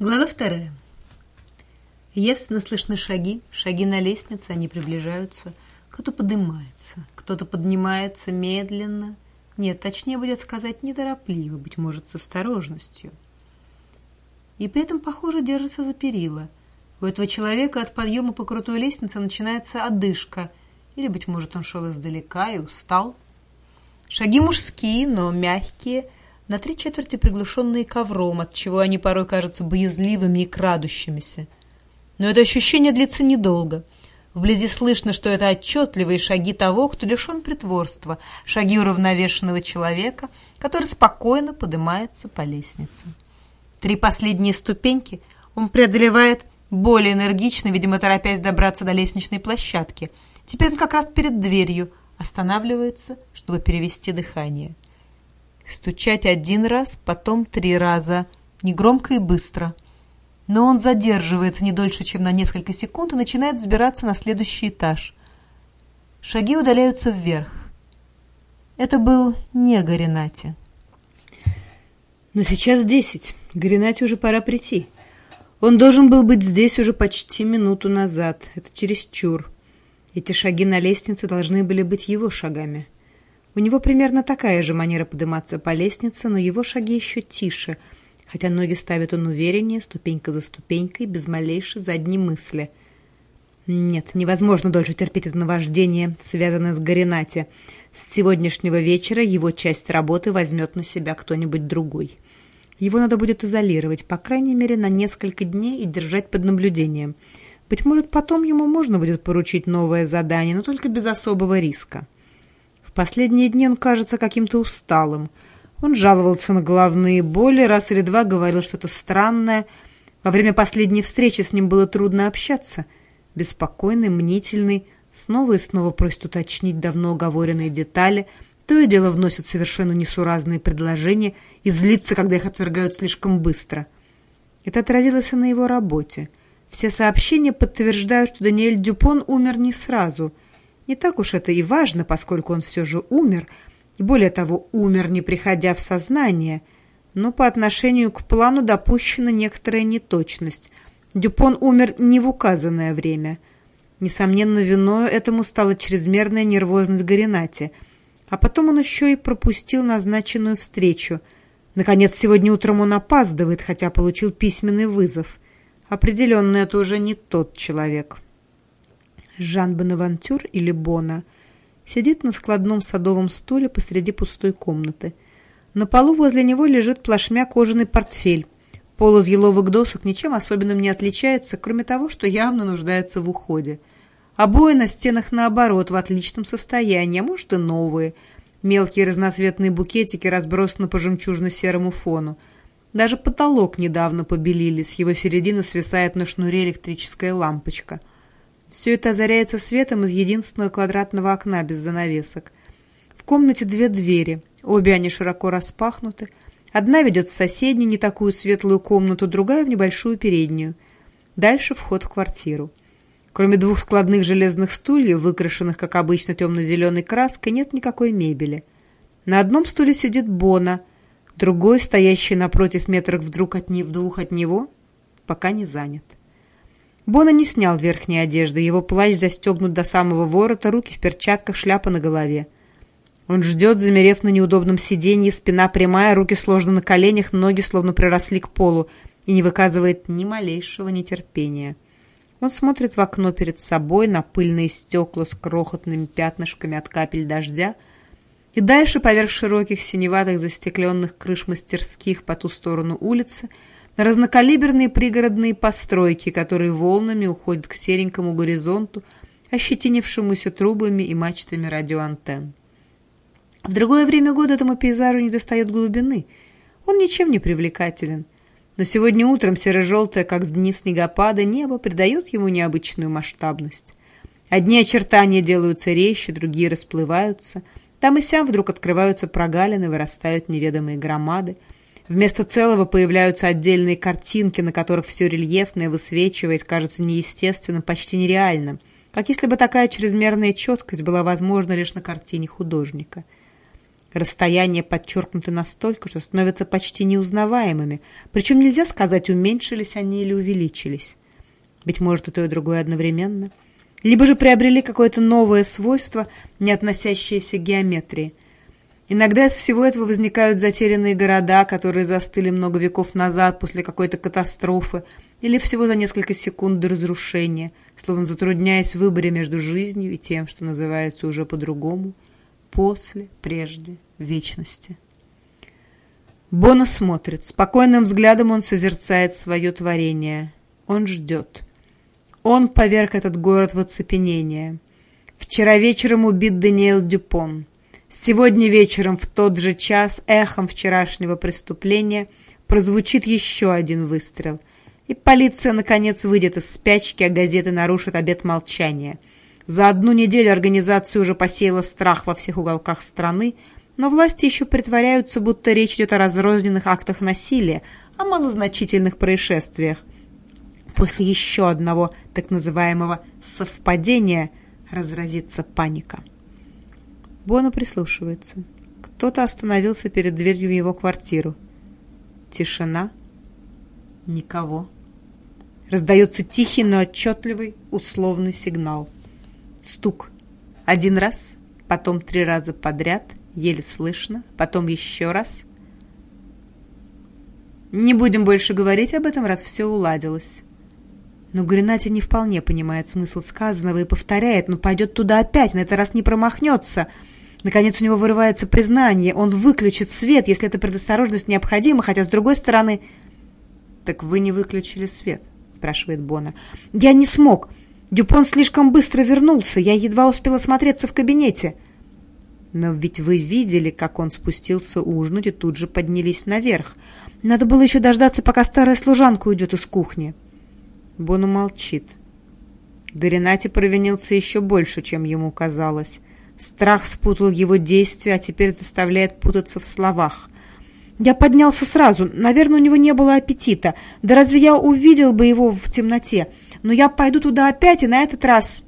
Глава вторая. Явственно слышны шаги, шаги на лестнице, они приближаются. Кто-то поднимается, кто-то поднимается медленно. Нет, точнее будет сказать неторопливо, быть может, с осторожностью. И при этом, похоже, держится за перила. У этого человека от подъема по крутой лестнице начинается одышка. Или, быть может, он шел издалека и устал. Шаги мужские, но мягкие – на три четверти приглушенные ковром, от чего они порой кажутся боязливыми и крадущимися. Но это ощущение длится недолго. Вблизи слышно, что это отчетливые шаги того, кто лишен притворства, шаги уравновешенного человека, который спокойно поднимается по лестнице. Три последние ступеньки он преодолевает более энергично, видимо, торопясь добраться до лестничной площадки. Теперь он как раз перед дверью останавливается, чтобы перевести дыхание стучать один раз, потом три раза, негромко и быстро. Но он задерживается не дольше, чем на несколько секунд и начинает взбираться на следующий этаж. Шаги удаляются вверх. Это был не Гаринати. Но сейчас десять. Гаринати уже пора прийти. Он должен был быть здесь уже почти минуту назад. Это чересчур. Эти шаги на лестнице должны были быть его шагами. У него примерно такая же манера подниматься по лестнице, но его шаги еще тише, хотя ноги ставит он увереннее, ступенька за ступенькой, без малейшей задней мысли. Нет, невозможно дольше терпеть это наваждение, связанное с Гаринати. С сегодняшнего вечера его часть работы возьмет на себя кто-нибудь другой. Его надо будет изолировать, по крайней мере, на несколько дней и держать под наблюдением. Быть может, потом ему можно будет поручить новое задание, но только без особого риска. В последние дни он кажется каким-то усталым. Он жаловался на головные боли, раз или два говорил что-то странное. Во время последней встречи с ним было трудно общаться. Беспокойный, мнительный, снова и снова просит уточнить давно оговоренные детали, то и дело вносит совершенно несуразные предложения и злится, когда их отвергают слишком быстро. Это отразилось и на его работе. Все сообщения подтверждают, что Даниэль Дюпон умер не сразу – не так уж это и важно, поскольку он все же умер, и более того, умер, не приходя в сознание. Но по отношению к плану допущена некоторая неточность. Дюпон умер не в указанное время. Несомненно, виною этому стала чрезмерная нервозность Гаринати. А потом он еще и пропустил назначенную встречу. Наконец, сегодня утром он опаздывает, хотя получил письменный вызов. Определенно, это уже не тот человек. Жан Бонавантюр или Бона сидит на складном садовом стуле посреди пустой комнаты. На полу возле него лежит плашмя кожаный портфель. Пол из еловых досок ничем особенным не отличается, кроме того, что явно нуждается в уходе. Обои на стенах, наоборот, в отличном состоянии, а может и новые. Мелкие разноцветные букетики разбросаны по жемчужно-серому фону. Даже потолок недавно побелили, с его середины свисает на шнуре электрическая лампочка. Все это озаряется светом из единственного квадратного окна без занавесок. В комнате две двери, обе они широко распахнуты. Одна ведет в соседнюю, не такую светлую комнату, другая в небольшую переднюю. Дальше вход в квартиру. Кроме двух складных железных стульев, выкрашенных, как обычно, темно-зеленой краской, нет никакой мебели. На одном стуле сидит Бона, другой, стоящий напротив метрах вдруг от в двух от него, пока не занят. Бона не снял верхней одежды, его плащ застегнут до самого ворота, руки в перчатках, шляпа на голове. Он ждет, замерев на неудобном сиденье, спина прямая, руки сложены на коленях, ноги словно приросли к полу и не выказывает ни малейшего нетерпения. Он смотрит в окно перед собой на пыльные стекла с крохотными пятнышками от капель дождя, и дальше поверх широких синеватых застекленных крыш мастерских по ту сторону улицы – разнокалиберные пригородные постройки, которые волнами уходят к серенькому горизонту, ощетинившемуся трубами и мачтами радиоантенн. В другое время года этому пейзажу недостает глубины. Он ничем не привлекателен. Но сегодня утром серо-желтое, как в дни снегопада, небо придает ему необычную масштабность. Одни очертания делаются резче, другие расплываются. Там и сям вдруг открываются прогалины, вырастают неведомые громады – Вместо целого появляются отдельные картинки, на которых все рельефное, высвечиваясь, кажется неестественным, почти нереальным, как если бы такая чрезмерная четкость была возможна лишь на картине художника. Расстояния подчеркнуты настолько, что становятся почти неузнаваемыми, причем нельзя сказать, уменьшились они или увеличились. Быть может, и то, и другое одновременно. Либо же приобрели какое-то новое свойство, не относящееся к геометрии. Иногда из всего этого возникают затерянные города, которые застыли много веков назад после какой-то катастрофы, или всего за несколько секунд до разрушения, словно затрудняясь в выборе между жизнью и тем, что называется уже по-другому – после, прежде, вечности. Бона смотрит. Спокойным взглядом он созерцает свое творение. Он ждет. Он поверг этот город в оцепенение. Вчера вечером убит Даниэль Дюпон. Сегодня вечером в тот же час эхом вчерашнего преступления прозвучит еще один выстрел. И полиция, наконец, выйдет из спячки, а газеты нарушат обет молчания – за одну неделю организация уже посеяла страх во всех уголках страны, но власти еще притворяются, будто речь идет о разрозненных актах насилия, о малозначительных происшествиях. После еще одного так называемого «совпадения» разразится паника. Бона прислушивается. Кто-то остановился перед дверью в его квартиру. Тишина. Никого. Раздается тихий, но отчетливый условный сигнал – Стук. Один раз, потом три раза подряд, еле слышно, потом еще раз. Не будем больше говорить об этом, раз все уладилось. Но Гренати не вполне понимает смысл сказанного и повторяет, но пойдет туда опять, на этот раз не промахнется. Наконец у него вырывается признание, он выключит свет, если эта предосторожность необходима, хотя с другой стороны... «Так вы не выключили свет?» – спрашивает Бона. «Я не смог. Дюпон слишком быстро вернулся, я едва успела смотреться в кабинете. Но ведь вы видели, как он спустился ужинать и тут же поднялись наверх. Надо было еще дождаться, пока старая служанка уйдет из кухни. Бону молчит. Доринати провинился еще больше, чем ему казалось. Страх спутал его действия, а теперь заставляет путаться в словах. Я поднялся сразу. Наверное, у него не было аппетита. Да разве я увидел бы его в темноте? но я пойду туда опять, и на этот раз...»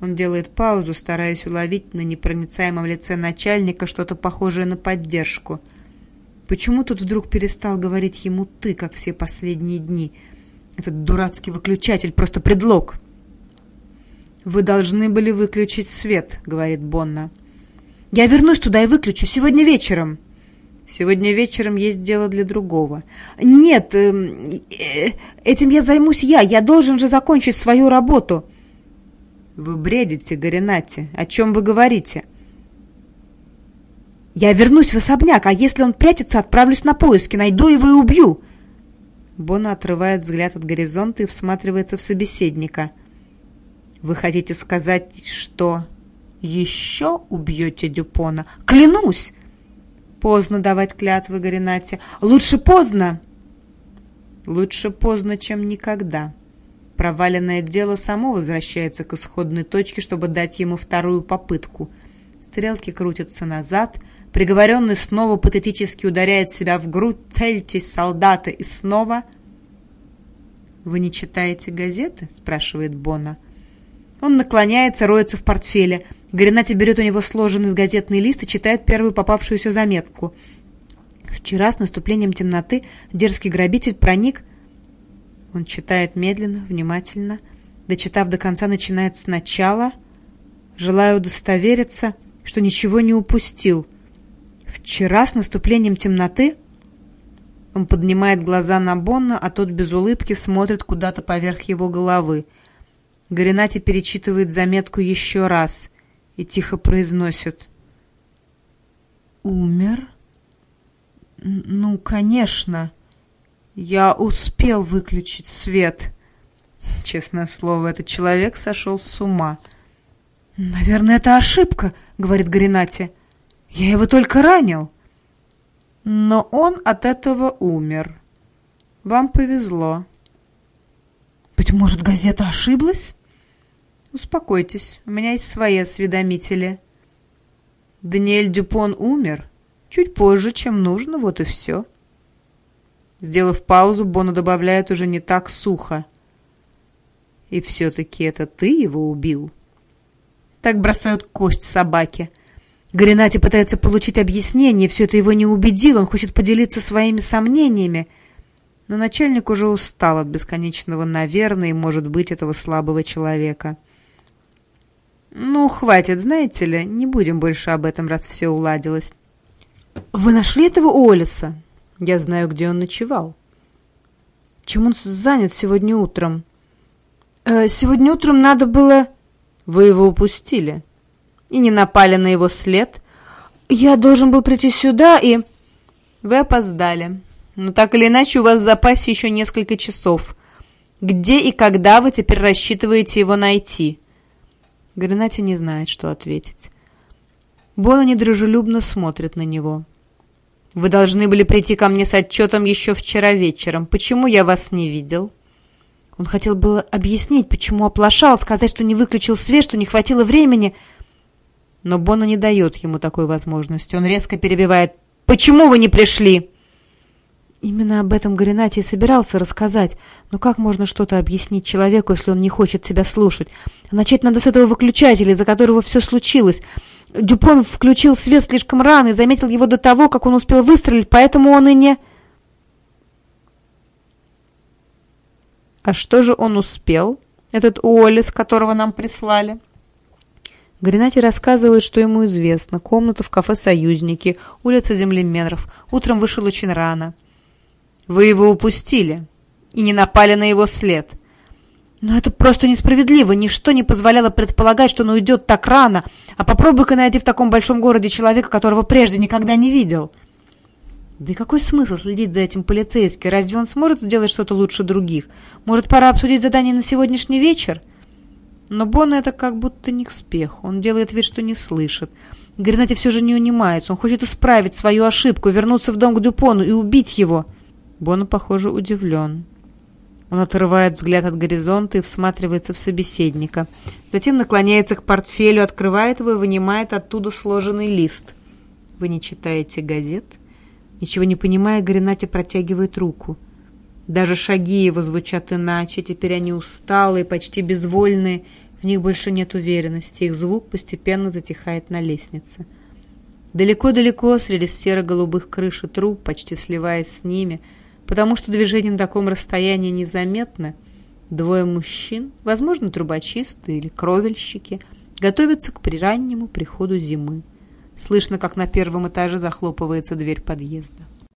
Он делает паузу, стараясь уловить на непроницаемом лице начальника что-то похожее на поддержку. Почему тут вдруг перестал говорить ему «ты», как все последние дни? Этот дурацкий выключатель — просто предлог. «Вы должны были выключить свет», — говорит Бонна. «Я вернусь туда и выключу сегодня вечером». Сегодня вечером есть дело для другого. Нет, э, э, этим я займусь я. Я должен же закончить свою работу. Вы бредите, Горинати. О чем вы говорите? Я вернусь в особняк, а если он прячется, отправлюсь на поиски, найду его и убью. Бона отрывает взгляд от горизонта и всматривается в собеседника. Вы хотите сказать, что еще убьете Дюпона? Клянусь! Поздно давать клятвы Горинате. Лучше поздно. Лучше поздно, чем никогда. Проваленное дело само возвращается к исходной точке, чтобы дать ему вторую попытку. Стрелки крутятся назад. Приговоренный снова патетически ударяет себя в грудь. «Цельтесь, солдаты!» И снова... «Вы не читаете газеты?» – спрашивает Бона. Он наклоняется, роется в портфеле. Гренати берет у него сложенный газетный лист и читает первую попавшуюся заметку. Вчера с наступлением темноты дерзкий грабитель проник... Он читает медленно, внимательно. Дочитав до конца, начинает сначала. Желаю удостовериться, что ничего не упустил. Вчера с наступлением темноты... Он поднимает глаза на Бонна, а тот без улыбки смотрит куда-то поверх его головы. Горинати перечитывает заметку еще раз и тихо произносит. «Умер? Ну, конечно. Я успел выключить свет». Честное слово, этот человек сошел с ума. «Наверное, это ошибка», — говорит Гринати. «Я его только ранил». Но он от этого умер. Вам повезло. Быть может, газета ошиблась? Успокойтесь, у меня есть свои осведомители. Даниэль Дюпон умер чуть позже, чем нужно, вот и все. Сделав паузу, Бона добавляет уже не так сухо. И все-таки это ты его убил? Так бросают кость собаке. Гренати пытается получить объяснение, все это его не убедило, он хочет поделиться своими сомнениями. Но начальник уже устал от бесконечного «наверное» и, может быть, этого слабого человека. «Ну, хватит, знаете ли, не будем больше об этом, раз все уладилось». «Вы нашли этого Олиса?» «Я знаю, где он ночевал». «Чем он занят сегодня утром?» э, «Сегодня утром надо было...» «Вы его упустили и не напали на его след. Я должен был прийти сюда и...» «Вы опоздали. Но так или иначе у вас в запасе еще несколько часов. Где и когда вы теперь рассчитываете его найти?» Гренати не знает, что ответить. Бона недружелюбно смотрит на него. «Вы должны были прийти ко мне с отчетом еще вчера вечером. Почему я вас не видел?» Он хотел было объяснить, почему оплошал, сказать, что не выключил свет, что не хватило времени. Но Бона не дает ему такой возможности. Он резко перебивает. «Почему вы не пришли?» Именно об этом Горинати собирался рассказать. Но как можно что-то объяснить человеку, если он не хочет себя слушать? Начать надо с этого выключателя, из-за которого все случилось. Дюпон включил свет слишком рано и заметил его до того, как он успел выстрелить, поэтому он и не... А что же он успел, этот Уоллес, которого нам прислали? Гренати рассказывает, что ему известно. Комната в кафе «Союзники», улица Землеменров. Утром вышел очень рано. Вы его упустили и не напали на его след. Но это просто несправедливо. Ничто не позволяло предполагать, что он уйдет так рано. А попробуй-ка найти в таком большом городе человека, которого прежде никогда не видел. Да и какой смысл следить за этим полицейским? Разве он сможет сделать что-то лучше других? Может, пора обсудить задание на сегодняшний вечер? Но Бона это как будто не к спеху. Он делает вид, что не слышит. Гренати все же не унимается. Он хочет исправить свою ошибку, вернуться в дом к Дюпону и убить его. Бона, похоже, удивлен. Он отрывает взгляд от горизонта и всматривается в собеседника. Затем наклоняется к портфелю, открывает его и вынимает оттуда сложенный лист. «Вы не читаете газет?» Ничего не понимая, Гренати протягивает руку. Даже шаги его звучат иначе, теперь они усталые, почти безвольные, в них больше нет уверенности, их звук постепенно затихает на лестнице. Далеко-далеко среди серо-голубых крыш и труб, почти сливаясь с ними – потому что движение на таком расстоянии незаметно. Двое мужчин, возможно, трубочисты или кровельщики, готовятся к прираннему приходу зимы. Слышно, как на первом этаже захлопывается дверь подъезда.